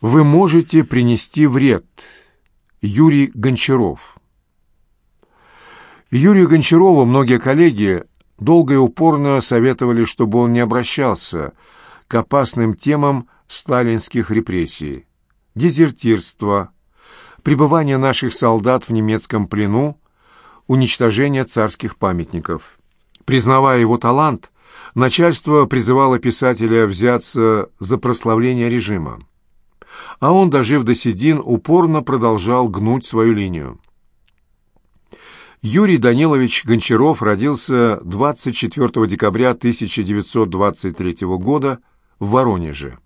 Вы можете принести вред. Юрий Гончаров. Юрию Гончарову многие коллеги долго и упорно советовали, чтобы он не обращался к опасным темам сталинских репрессий. Дезертирство, пребывание наших солдат в немецком плену, уничтожение царских памятников. Признавая его талант, начальство призывало писателя взяться за прославление режима а он, дожив до седин, упорно продолжал гнуть свою линию. Юрий Данилович Гончаров родился 24 декабря 1923 года в Воронеже.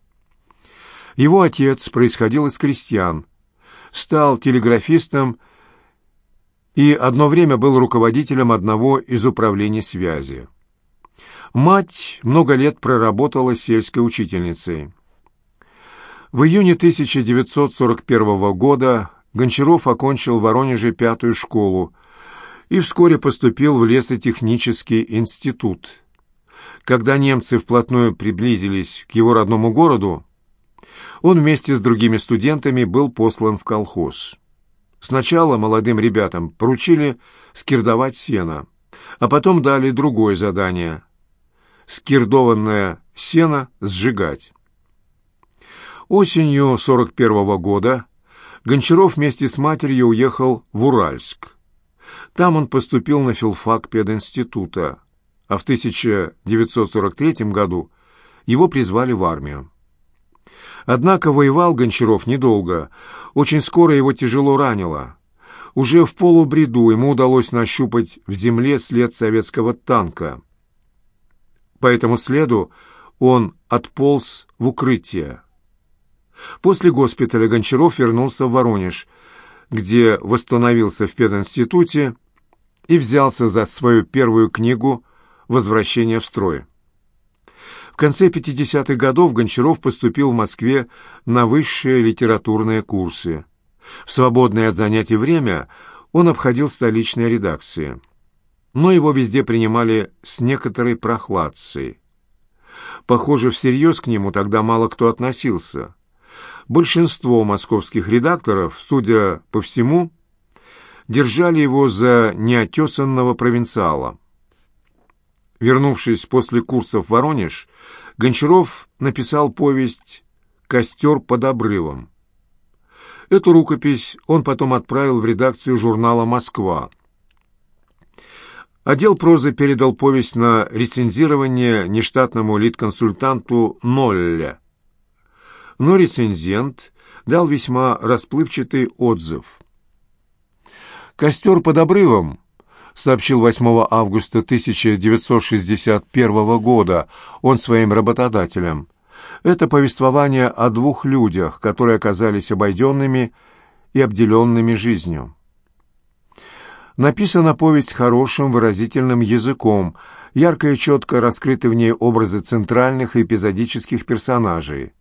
Его отец происходил из крестьян, стал телеграфистом и одно время был руководителем одного из управлений связи. Мать много лет проработала сельской учительницей. В июне 1941 года Гончаров окончил в Воронеже пятую школу и вскоре поступил в лесотехнический институт. Когда немцы вплотную приблизились к его родному городу, он вместе с другими студентами был послан в колхоз. Сначала молодым ребятам поручили скирдовать сено, а потом дали другое задание — скирдованное сено сжигать. Осенью 41 -го года Гончаров вместе с матерью уехал в Уральск. Там он поступил на филфак пединститута, а в 1943 году его призвали в армию. Однако воевал Гончаров недолго, очень скоро его тяжело ранило. Уже в полубреду ему удалось нащупать в земле след советского танка. По этому следу он отполз в укрытие. После госпиталя Гончаров вернулся в Воронеж, где восстановился в пединституте и взялся за свою первую книгу «Возвращение в строй». В конце 50-х годов Гончаров поступил в Москве на высшие литературные курсы. В свободное от занятий время он обходил столичные редакции. Но его везде принимали с некоторой прохладцей. Похоже, всерьез к нему тогда мало кто относился. Большинство московских редакторов, судя по всему, держали его за неотесанного провинциала. Вернувшись после курсов в Воронеж, Гончаров написал повесть «Костер под обрывом». Эту рукопись он потом отправил в редакцию журнала «Москва». Отдел прозы передал повесть на рецензирование нештатному лид-консультанту Нолле но рецензент дал весьма расплывчатый отзыв. «Костер под обрывом», — сообщил 8 августа 1961 года он своим работодателям, «это повествование о двух людях, которые оказались обойденными и обделенными жизнью». Написана повесть хорошим выразительным языком, ярко и четко раскрыты в ней образы центральных и эпизодических персонажей.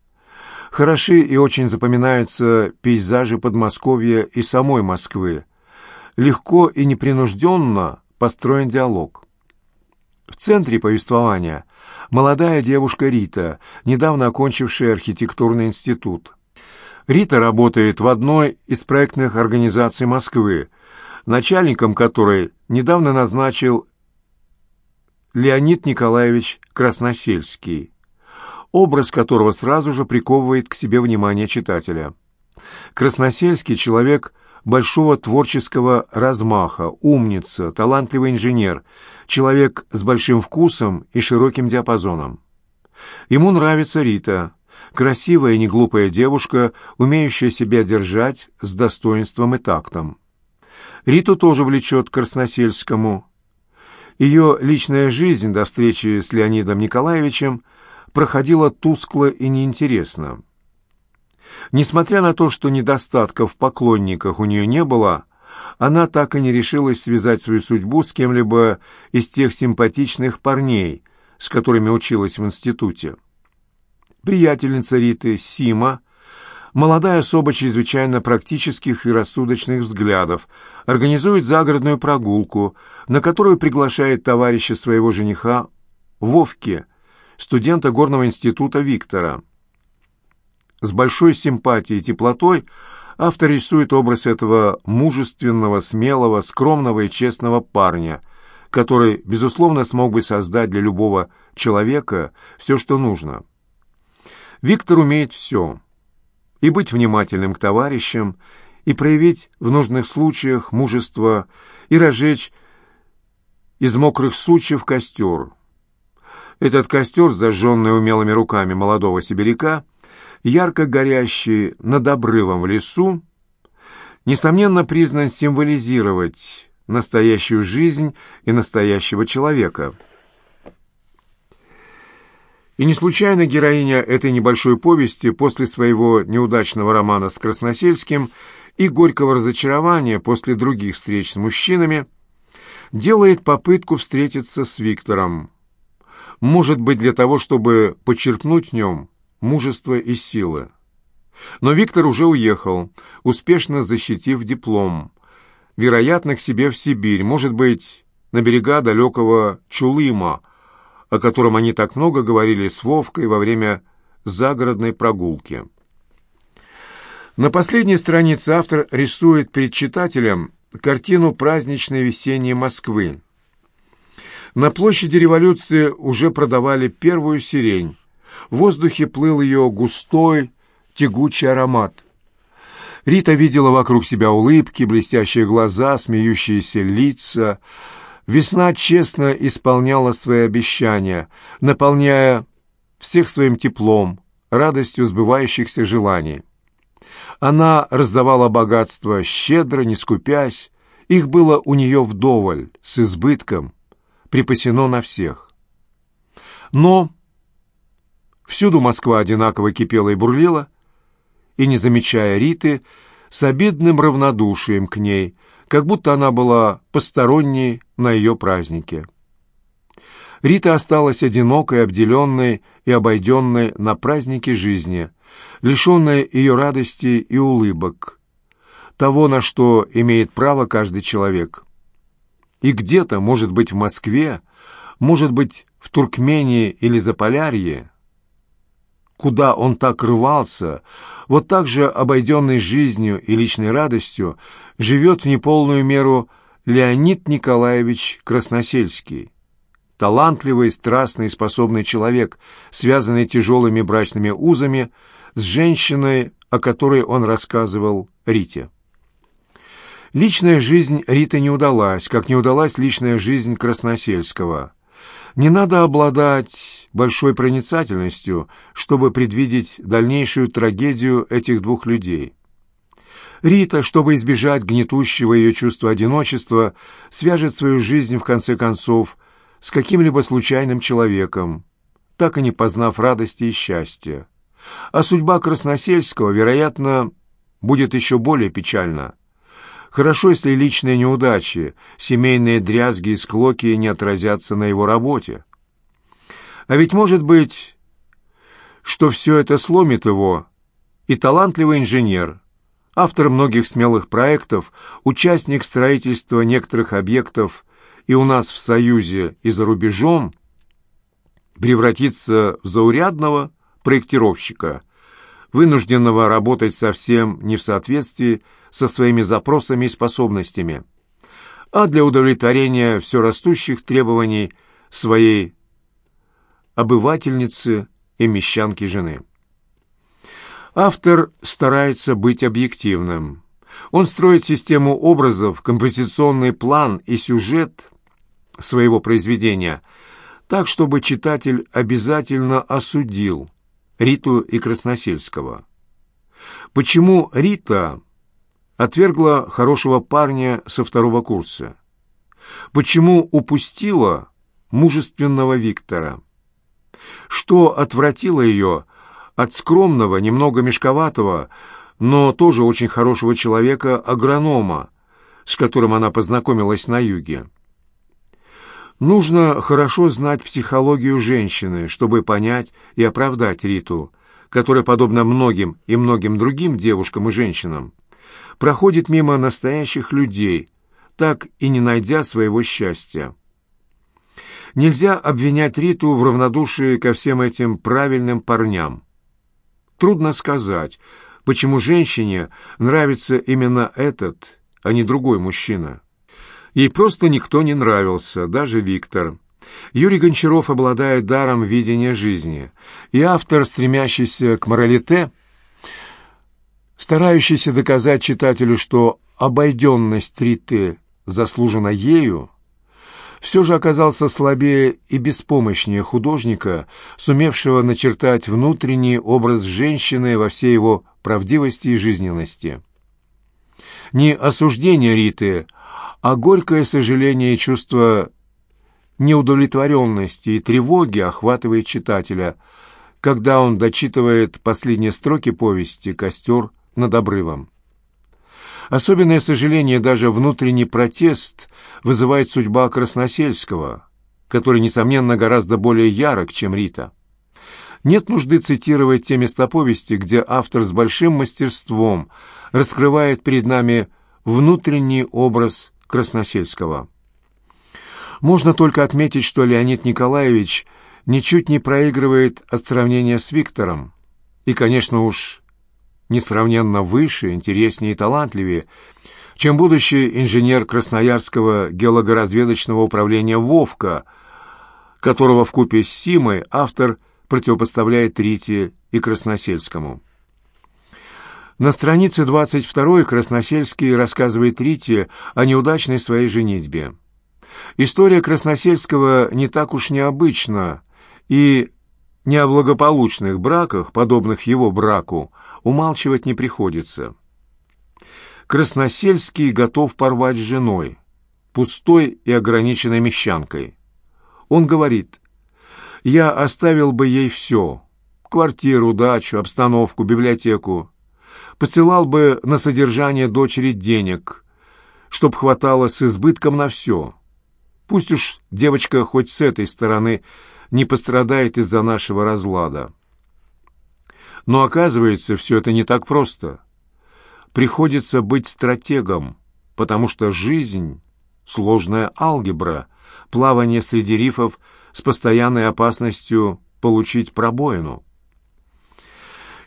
Хороши и очень запоминаются пейзажи Подмосковья и самой Москвы. Легко и непринужденно построен диалог. В центре повествования молодая девушка Рита, недавно окончившая архитектурный институт. Рита работает в одной из проектных организаций Москвы, начальником которой недавно назначил Леонид Николаевич Красносельский образ которого сразу же приковывает к себе внимание читателя. Красносельский человек большого творческого размаха, умница, талантливый инженер, человек с большим вкусом и широким диапазоном. Ему нравится Рита, красивая и неглупая девушка, умеющая себя держать с достоинством и тактом. Риту тоже влечет к Красносельскому. Ее личная жизнь до встречи с Леонидом Николаевичем проходила тускло и неинтересно. Несмотря на то, что недостатков в поклонниках у нее не было, она так и не решилась связать свою судьбу с кем-либо из тех симпатичных парней, с которыми училась в институте. Приятельница Риты, Сима, молодая особа чрезвычайно практических и рассудочных взглядов, организует загородную прогулку, на которую приглашает товарища своего жениха Вовки – студента горного института Виктора. С большой симпатией и теплотой автор рисует образ этого мужественного, смелого, скромного и честного парня, который, безусловно, смог бы создать для любого человека все, что нужно. Виктор умеет все. И быть внимательным к товарищам, и проявить в нужных случаях мужество, и разжечь из мокрых сучьев костер. Этот костер, зажженный умелыми руками молодого сибиряка, ярко горящий над обрывом в лесу, несомненно признан символизировать настоящую жизнь и настоящего человека. И не случайно героиня этой небольшой повести после своего неудачного романа с Красносельским и горького разочарования после других встреч с мужчинами делает попытку встретиться с Виктором. Может быть, для того, чтобы подчеркнуть в нем мужество и силы. Но Виктор уже уехал, успешно защитив диплом. Вероятно, к себе в Сибирь, может быть, на берега далекого Чулыма, о котором они так много говорили с Вовкой во время загородной прогулки. На последней странице автор рисует перед читателем картину праздничной весенней Москвы. На площади революции уже продавали первую сирень. В воздухе плыл ее густой, тягучий аромат. Рита видела вокруг себя улыбки, блестящие глаза, смеющиеся лица. Весна честно исполняла свои обещания, наполняя всех своим теплом, радостью сбывающихся желаний. Она раздавала богатство щедро, не скупясь, их было у нее вдоволь, с избытком, припасено на всех. Но Всюду Москва одинаково кипела и бурлила, и, не замечая Риты, с обидным равнодушием к ней, как будто она была посторонней на ее празднике. Рита осталась одинокой, обделенной и обойденной на празднике жизни, лишенной ее радости и улыбок, того, на что имеет право каждый человек. И где-то, может быть, в Москве, может быть, в Туркмении или Заполярье, куда он так рвался, вот так же, обойденный жизнью и личной радостью, живет в неполную меру Леонид Николаевич Красносельский. Талантливый, страстный, способный человек, связанный тяжелыми брачными узами с женщиной, о которой он рассказывал Рите. Личная жизнь Риты не удалась, как не удалась личная жизнь Красносельского – не надо обладать большой проницательностью, чтобы предвидеть дальнейшую трагедию этих двух людей. Рита, чтобы избежать гнетущего ее чувства одиночества, свяжет свою жизнь, в конце концов, с каким-либо случайным человеком, так и не познав радости и счастья. А судьба Красносельского, вероятно, будет еще более печальна. Хорошо, если личные неудачи, семейные дрязги и склоки не отразятся на его работе. А ведь может быть, что все это сломит его, и талантливый инженер, автор многих смелых проектов, участник строительства некоторых объектов и у нас в Союзе, и за рубежом, превратится в заурядного проектировщика, вынужденного работать совсем не в соответствии со своими запросами и способностями, а для удовлетворения все растущих требований своей обывательницы и мещанки жены. Автор старается быть объективным. Он строит систему образов, композиционный план и сюжет своего произведения так, чтобы читатель обязательно осудил Риту и Красносельского. Почему Рита отвергла хорошего парня со второго курса? Почему упустила мужественного Виктора? Что отвратило ее от скромного, немного мешковатого, но тоже очень хорошего человека, агронома, с которым она познакомилась на юге? Нужно хорошо знать психологию женщины, чтобы понять и оправдать Риту, которая, подобно многим и многим другим девушкам и женщинам, проходит мимо настоящих людей, так и не найдя своего счастья. Нельзя обвинять Риту в равнодушии ко всем этим правильным парням. Трудно сказать, почему женщине нравится именно этот, а не другой мужчина. Ей просто никто не нравился, даже Виктор. Юрий Гончаров обладает даром видения жизни, и автор, стремящийся к моралите, старающийся доказать читателю, что обойденность Риты заслужена ею, все же оказался слабее и беспомощнее художника, сумевшего начертать внутренний образ женщины во всей его правдивости и жизненности. Не осуждение Риты, а горькое сожаление и чувство неудовлетворенности и тревоги охватывает читателя, когда он дочитывает последние строки повести «Костер над обрывом». Особенное сожаление, даже внутренний протест вызывает судьба Красносельского, который, несомненно, гораздо более ярок, чем Рита. Нет нужды цитировать те места повести, где автор с большим мастерством раскрывает перед нами внутренний образ Красносельского. Можно только отметить, что Леонид Николаевич ничуть не проигрывает от сравнения с Виктором. И, конечно уж, несравненно выше, интереснее и талантливее, чем будущий инженер Красноярского геологоразведочного управления «Вовка», которого в купе с Симой автор противопоставляет Рите и Красносельскому. На странице 22 Красносельский рассказывает Рите о неудачной своей женитьбе. История Красносельского не так уж необычна, и не о благополучных браках, подобных его браку, умалчивать не приходится. Красносельский готов порвать с женой, пустой и ограниченной мещанкой. Он говорит, «Я оставил бы ей все — квартиру, дачу, обстановку, библиотеку. Посылал бы на содержание дочери денег, чтоб хватало с избытком на все». Пусть уж девочка хоть с этой стороны не пострадает из-за нашего разлада. Но оказывается, все это не так просто. Приходится быть стратегом, потому что жизнь — сложная алгебра, плавание среди рифов с постоянной опасностью получить пробоину.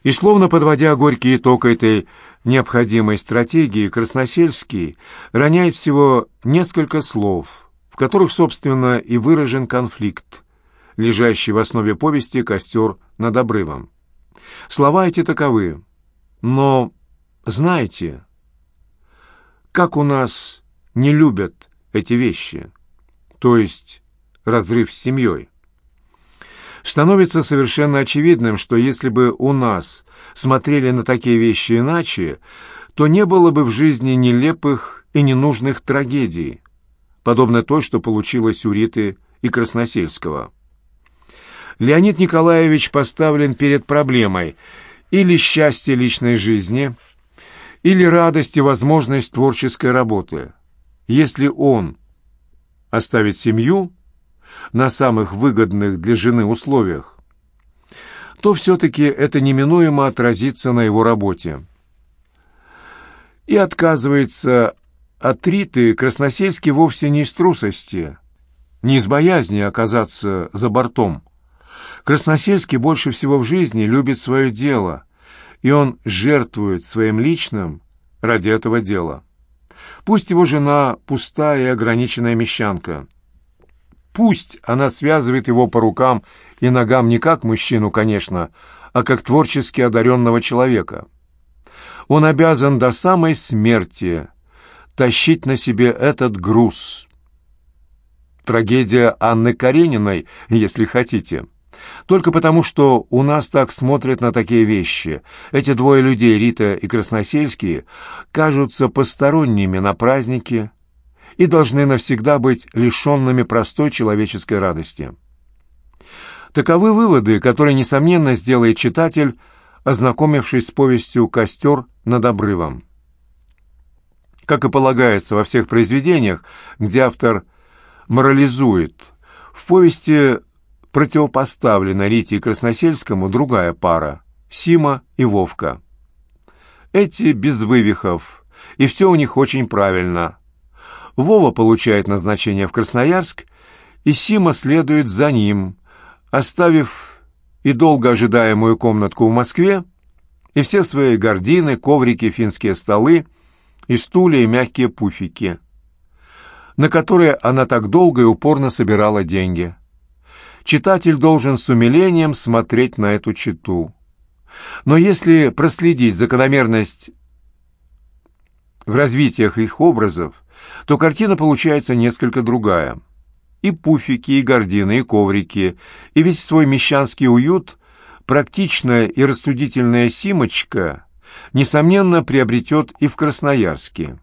И словно подводя горький итог этой необходимой стратегии, Красносельский роняет всего несколько слов — в которых, собственно, и выражен конфликт, лежащий в основе повести «Костер над обрывом». Слова эти таковы. Но знаете, как у нас не любят эти вещи, то есть разрыв с семьей. Становится совершенно очевидным, что если бы у нас смотрели на такие вещи иначе, то не было бы в жизни нелепых и ненужных трагедий, подобно той, что получилось у Риты и Красносельского. Леонид Николаевич поставлен перед проблемой или счастье личной жизни, или радость и возможность творческой работы. Если он оставит семью на самых выгодных для жены условиях, то все-таки это неминуемо отразится на его работе. И отказывается от Риты Красносельский вовсе не из трусости, не из боязни оказаться за бортом. Красносельский больше всего в жизни любит свое дело, и он жертвует своим личным ради этого дела. Пусть его жена пустая и ограниченная мещанка. Пусть она связывает его по рукам и ногам не как мужчину, конечно, а как творчески одаренного человека. Он обязан до самой смерти тащить на себе этот груз. Трагедия Анны Карениной, если хотите. Только потому, что у нас так смотрят на такие вещи. Эти двое людей, Рита и Красносельские, кажутся посторонними на празднике и должны навсегда быть лишенными простой человеческой радости. Таковы выводы, которые, несомненно, сделает читатель, ознакомившись с повестью «Костер над обрывом». Как и полагается во всех произведениях, где автор морализует, в повести противопоставлена Рите и Красносельскому другая пара — Сима и Вовка. Эти без вывихов, и все у них очень правильно. Вова получает назначение в Красноярск, и Сима следует за ним, оставив и долго ожидаемую комнатку в Москве, и все свои гардины, коврики, финские столы, и стулья, и мягкие пуфики, на которые она так долго и упорно собирала деньги. Читатель должен с умилением смотреть на эту читу. Но если проследить закономерность в развитиях их образов, то картина получается несколько другая. И пуфики, и гардины, и коврики, и весь свой мещанский уют практичная и рассудительная Симочка, несомненно, приобретет и в Красноярске.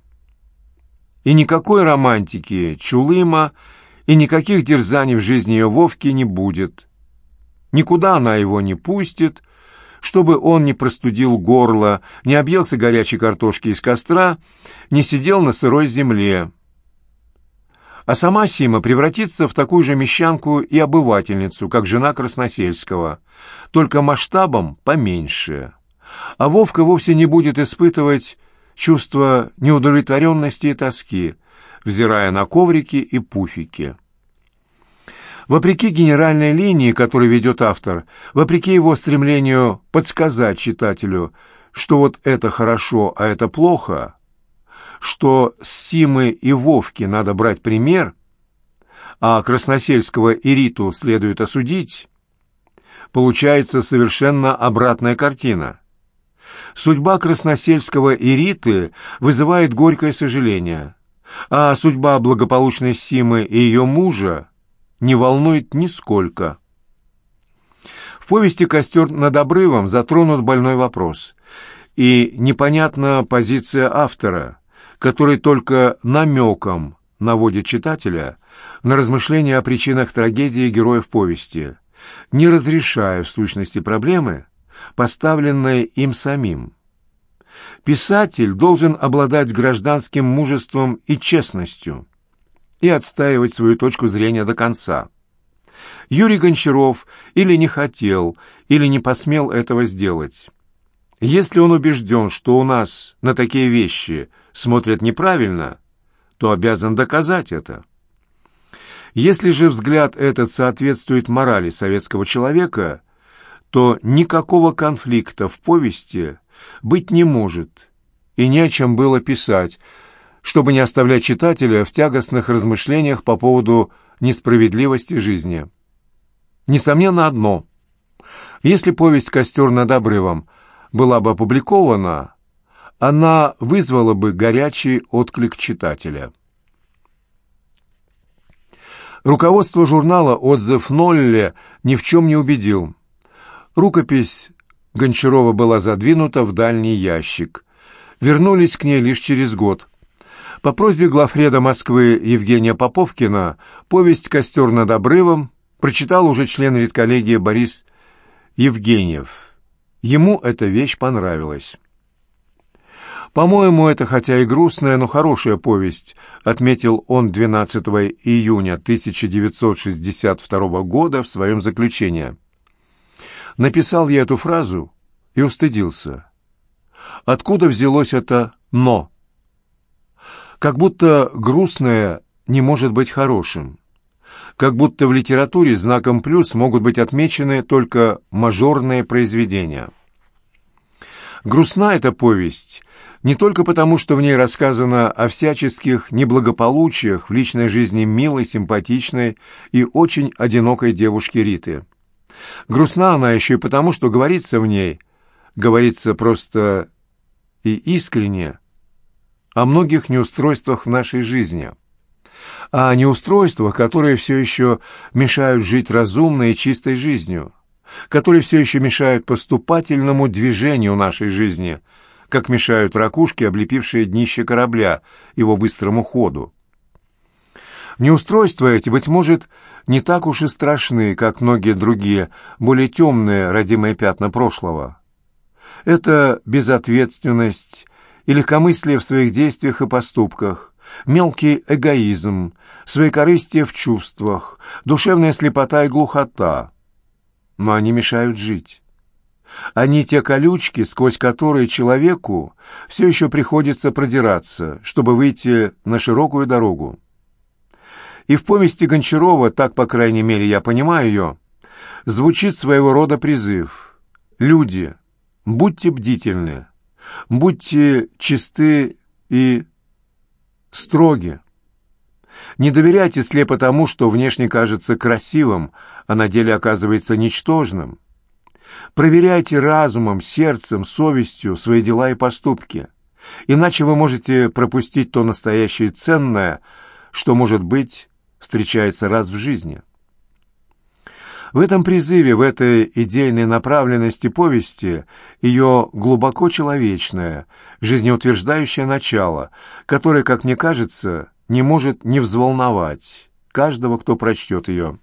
И никакой романтики Чулыма, и никаких дерзаний в жизни ее Вовки не будет. Никуда она его не пустит, чтобы он не простудил горло, не объелся горячей картошки из костра, не сидел на сырой земле. А сама Сима превратится в такую же мещанку и обывательницу, как жена Красносельского, только масштабом поменьше. А Вовка вовсе не будет испытывать чувство неудовлетворенности и тоски, взирая на коврики и пуфики. Вопреки генеральной линии, которую ведет автор, вопреки его стремлению подсказать читателю, что вот это хорошо, а это плохо, что с Симы и Вовки надо брать пример, а Красносельского и Риту следует осудить, получается совершенно обратная картина. Судьба Красносельского и Риты вызывает горькое сожаление, а судьба благополучной Симы и ее мужа не волнует нисколько. В повести «Костер над обрывом» затронут больной вопрос, и непонятна позиция автора, который только намеком наводит читателя на размышления о причинах трагедии героев повести, не разрешая в сущности проблемы, поставленные им самим. Писатель должен обладать гражданским мужеством и честностью – и отстаивать свою точку зрения до конца. Юрий Гончаров или не хотел, или не посмел этого сделать. Если он убежден, что у нас на такие вещи смотрят неправильно, то обязан доказать это. Если же взгляд этот соответствует морали советского человека, то никакого конфликта в повести быть не может, и не о чем было писать, чтобы не оставлять читателя в тягостных размышлениях по поводу несправедливости жизни. Несомненно одно. Если повесть «Костер над обрывом» была бы опубликована, она вызвала бы горячий отклик читателя. Руководство журнала «Отзыв Нолле» ни в чем не убедил. Рукопись Гончарова была задвинута в дальний ящик. Вернулись к ней лишь через год – по просьбе главреда Москвы Евгения Поповкина повесть «Костер над обрывом» прочитал уже член редколлегии Борис Евгеньев. Ему эта вещь понравилась. «По-моему, это хотя и грустная, но хорошая повесть», отметил он 12 июня 1962 года в своем заключении. Написал я эту фразу и устыдился. Откуда взялось это «но»? Как будто грустное не может быть хорошим. Как будто в литературе знаком «плюс» могут быть отмечены только мажорные произведения. Грустна эта повесть не только потому, что в ней рассказано о всяческих неблагополучиях в личной жизни милой, симпатичной и очень одинокой девушки Риты. Грустна она еще и потому, что говорится в ней, говорится просто и искренне, о многих неустройствах в нашей жизни, о неустройствах, которые все еще мешают жить разумной и чистой жизнью, которые все еще мешают поступательному движению нашей жизни, как мешают ракушки, облепившие днище корабля, его быстрому ходу. Неустройства эти, быть может, не так уж и страшны, как многие другие, более темные родимые пятна прошлого. Это безответственность, и легкомыслие в своих действиях и поступках, мелкий эгоизм, своекорыстие в чувствах, душевная слепота и глухота. Но они мешают жить. Они те колючки, сквозь которые человеку все еще приходится продираться, чтобы выйти на широкую дорогу. И в повести Гончарова, так, по крайней мере, я понимаю ее, звучит своего рода призыв. Люди, Будьте бдительны, будьте чисты и строги. Не доверяйте слепо тому, что внешне кажется красивым, а на деле оказывается ничтожным. Проверяйте разумом, сердцем, совестью свои дела и поступки. Иначе вы можете пропустить то настоящее ценное, что, может быть, встречается раз в жизни. В этом призыве, в этой идейной направленности повести ее глубоко человечное, жизнеутверждающее начало, которое, как мне кажется, не может не взволновать каждого, кто прочтет ее.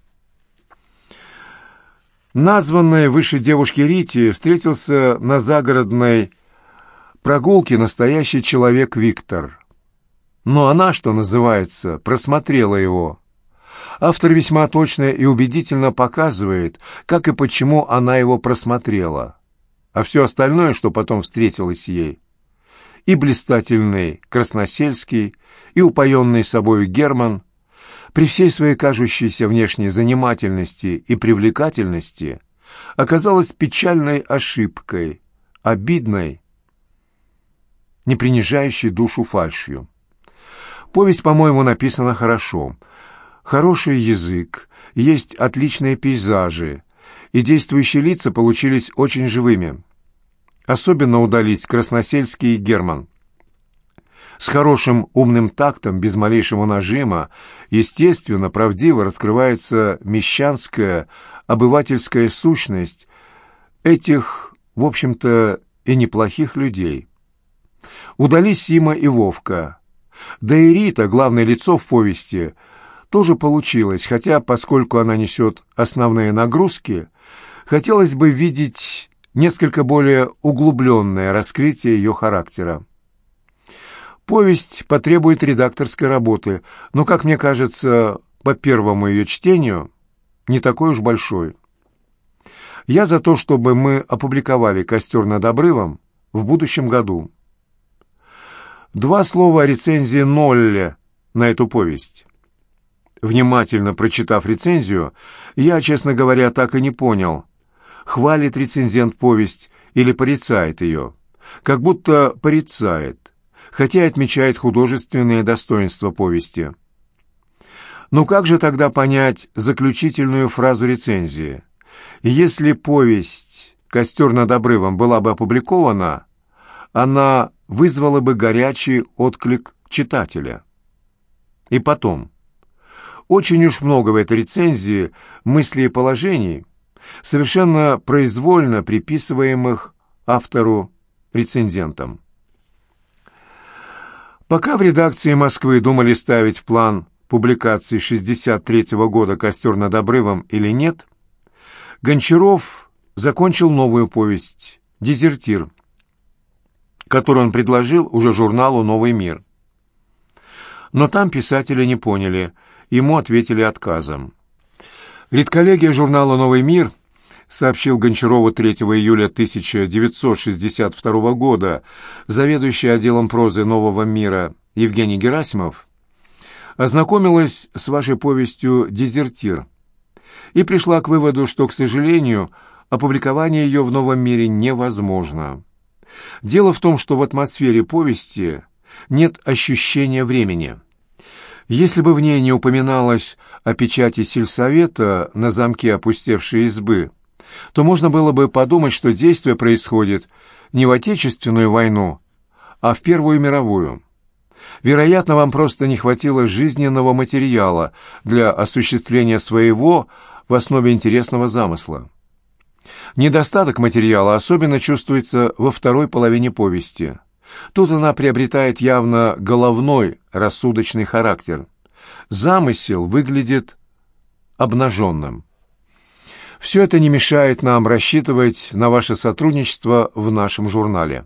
Названной выше девушке Рити встретился на загородной прогулке настоящий человек Виктор. Но она, что называется, просмотрела его. Автор весьма точно и убедительно показывает, как и почему она его просмотрела. А все остальное, что потом встретилось ей, и блистательный Красносельский, и упоенный собою Герман, при всей своей кажущейся внешней занимательности и привлекательности, оказалась печальной ошибкой, обидной, не принижающей душу фальшью. Повесть, по-моему, написана хорошо. Хороший язык, есть отличные пейзажи, и действующие лица получились очень живыми. Особенно удались Красносельский и Герман. С хорошим умным тактом, без малейшего нажима, естественно, правдиво раскрывается мещанская, обывательская сущность этих, в общем-то, и неплохих людей. Удались Сима и Вовка. Да и Рита, главное лицо в повести, тоже получилось, хотя, поскольку она несет основные нагрузки, хотелось бы видеть несколько более углубленное раскрытие ее характера. Повесть потребует редакторской работы, но, как мне кажется, по первому ее чтению, не такой уж большой. Я за то, чтобы мы опубликовали «Костер над обрывом» в будущем году. Два слова о рецензии Нолле на эту повесть. Внимательно прочитав рецензию, я, честно говоря, так и не понял, хвалит рецензент повесть или порицает ее. Как будто порицает, хотя отмечает художественные достоинства повести. Ну как же тогда понять заключительную фразу рецензии? Если повесть «Костер над обрывом» была бы опубликована, она вызвала бы горячий отклик читателя. И потом, очень уж много в этой рецензии мыслей и положений, совершенно произвольно приписываемых автору рецензентам. Пока в редакции Москвы думали ставить в план публикации 63 -го года «Костер над обрывом» или нет, Гончаров закончил новую повесть «Дезертир», которую он предложил уже журналу «Новый мир». Но там писатели не поняли, ему ответили отказом. Редколлегия журнала «Новый мир» сообщил Гончарову 3 июля 1962 года заведующий отделом прозы «Нового мира» Евгений Герасимов, ознакомилась с вашей повестью «Дезертир» и пришла к выводу, что, к сожалению, опубликование ее в «Новом мире» невозможно. Дело в том, что в атмосфере повести нет ощущения времени. Если бы в ней не упоминалось о печати сельсовета на замке опустевшей избы, то можно было бы подумать, что действие происходит не в Отечественную войну, а в Первую мировую. Вероятно, вам просто не хватило жизненного материала для осуществления своего в основе интересного замысла. Недостаток материала особенно чувствуется во второй половине повести. Тут она приобретает явно головной, рассудочный характер. Замысел выглядит обнаженным. Все это не мешает нам рассчитывать на ваше сотрудничество в нашем журнале.